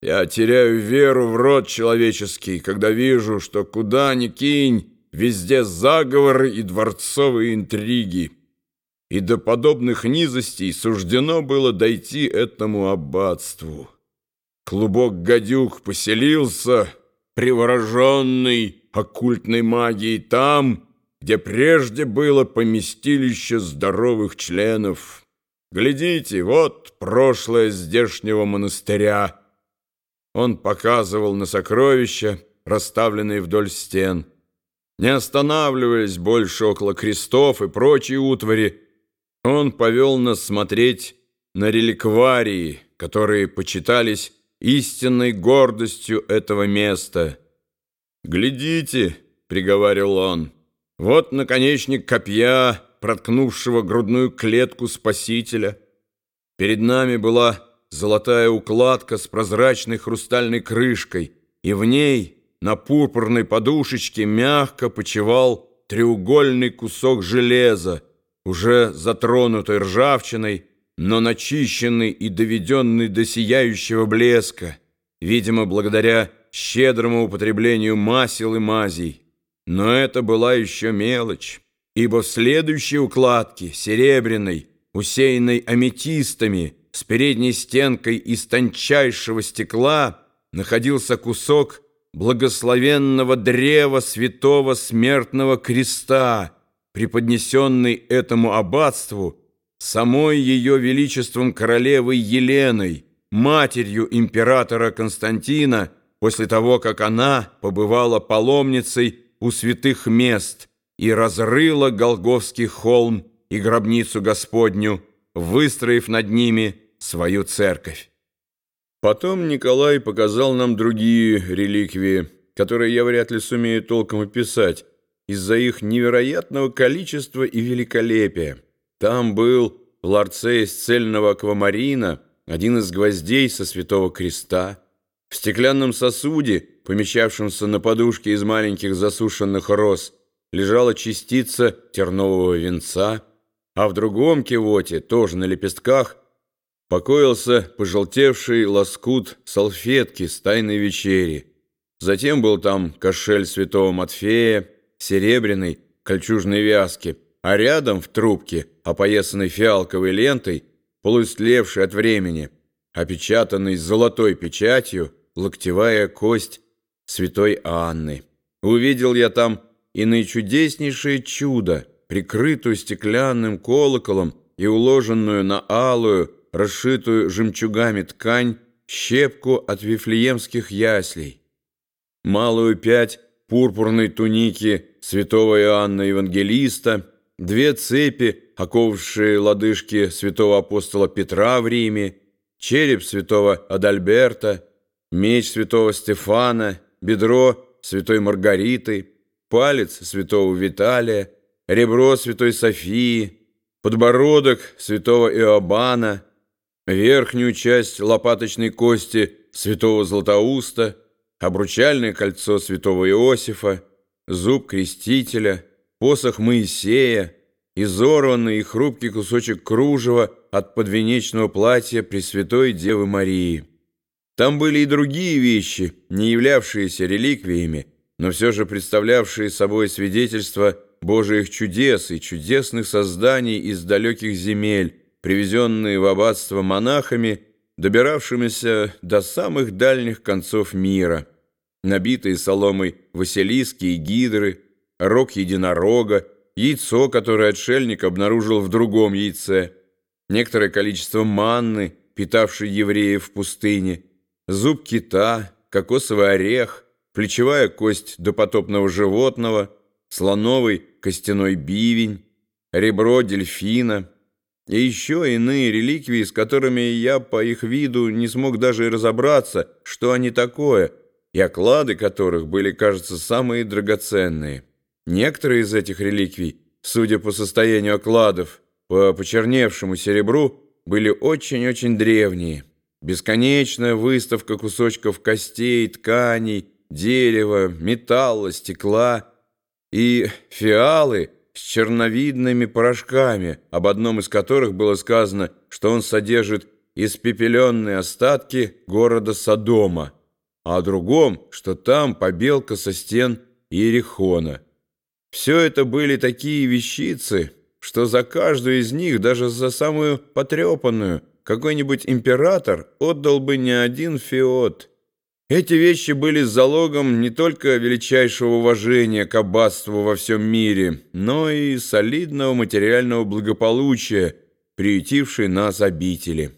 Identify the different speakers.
Speaker 1: Я теряю веру в род человеческий, когда вижу, что куда ни кинь, везде заговоры и дворцовые интриги. И до подобных низостей суждено было дойти этому аббатству. Клубок гадюк поселился, привороженный оккультной магией там, где прежде было поместилище здоровых членов. Глядите, вот прошлое здешнего монастыря. Он показывал на сокровища, расставленные вдоль стен. Не останавливаясь больше около крестов и прочей утвари, он повел нас смотреть на реликварии, которые почитались истинной гордостью этого места. «Глядите», — приговаривал он, — «вот наконечник копья, проткнувшего грудную клетку Спасителя. Перед нами была золотая укладка с прозрачной хрустальной крышкой, и в ней на пурпурной подушечке мягко почевал треугольный кусок железа, уже затронутый ржавчиной, но начищенный и доведенный до сияющего блеска, видимо, благодаря щедрому употреблению масел и мазей. Но это была еще мелочь, ибо в следующей укладке, серебряной, усеянной аметистами, с передней стенкой из тончайшего стекла, находился кусок благословенного древа святого смертного креста, преподнесенный этому аббатству самой ее величеством королевой Еленой, матерью императора Константина, после того, как она побывала паломницей у святых мест и разрыла Голговский холм и гробницу Господню, выстроив над ними свою церковь. Потом Николай показал нам другие реликвии, которые я вряд ли сумею толком описать, из-за их невероятного количества и великолепия. Там был в ларце из цельного аквамарина один из гвоздей со святого креста. В стеклянном сосуде, помещавшемся на подушке из маленьких засушенных роз, лежала частица тернового венца, а в другом кивоте, тоже на лепестках, покоился пожелтевший лоскут салфетки с тайной вечери. Затем был там кошель святого Матфея, серебряной кольчужной вязки, а рядом в трубке, опоясанной фиалковой лентой, полуистлевшей от времени, опечатанной золотой печатью, локтевая кость святой Анны. Увидел я там и наичудеснейшее чудо, прикрытую стеклянным колоколом и уложенную на алую, расшитую жемчугами ткань, щепку от вифлеемских яслей. Малую пять пурпурной туники святого Иоанна Евангелиста, две цепи, оковавшие лодыжки святого апостола Петра в Риме, череп святого Адальберта, меч святого Стефана, бедро святой Маргариты, палец святого Виталия, ребро святой Софии, подбородок святого Иоанна, верхнюю часть лопаточной кости святого Златоуста, обручальное кольцо святого Иосифа, зуб крестителя, посох Моисея, изорванный и хрупкий кусочек кружева от подвенечного платья Пресвятой Девы Марии. Там были и другие вещи, не являвшиеся реликвиями, но все же представлявшие собой свидетельство Божиих чудес и чудесных созданий из далеких земель, привезенные в аббатство монахами, добиравшимися до самых дальних концов мира, набитые соломой василиски и гидры, рог единорога, яйцо, которое отшельник обнаружил в другом яйце, некоторое количество манны, питавшей евреев в пустыне, зуб кита, кокосовый орех, плечевая кость допотопного животного, слоновый костяной бивень, ребро дельфина — и еще иные реликвии, с которыми я по их виду не смог даже разобраться, что они такое, и оклады которых были, кажется, самые драгоценные. Некоторые из этих реликвий, судя по состоянию окладов, по почерневшему серебру, были очень-очень древние. Бесконечная выставка кусочков костей, тканей, дерева, металла, стекла и фиалы – с черновидными порошками, об одном из которых было сказано, что он содержит испепеленные остатки города Содома, а о другом, что там побелка со стен Иерихона. Все это были такие вещицы, что за каждую из них, даже за самую потрепанную, какой-нибудь император отдал бы не один феод. Эти вещи были залогом не только величайшего уважения к аббатству во всем мире, но и солидного материального благополучия, приютившей нас обители.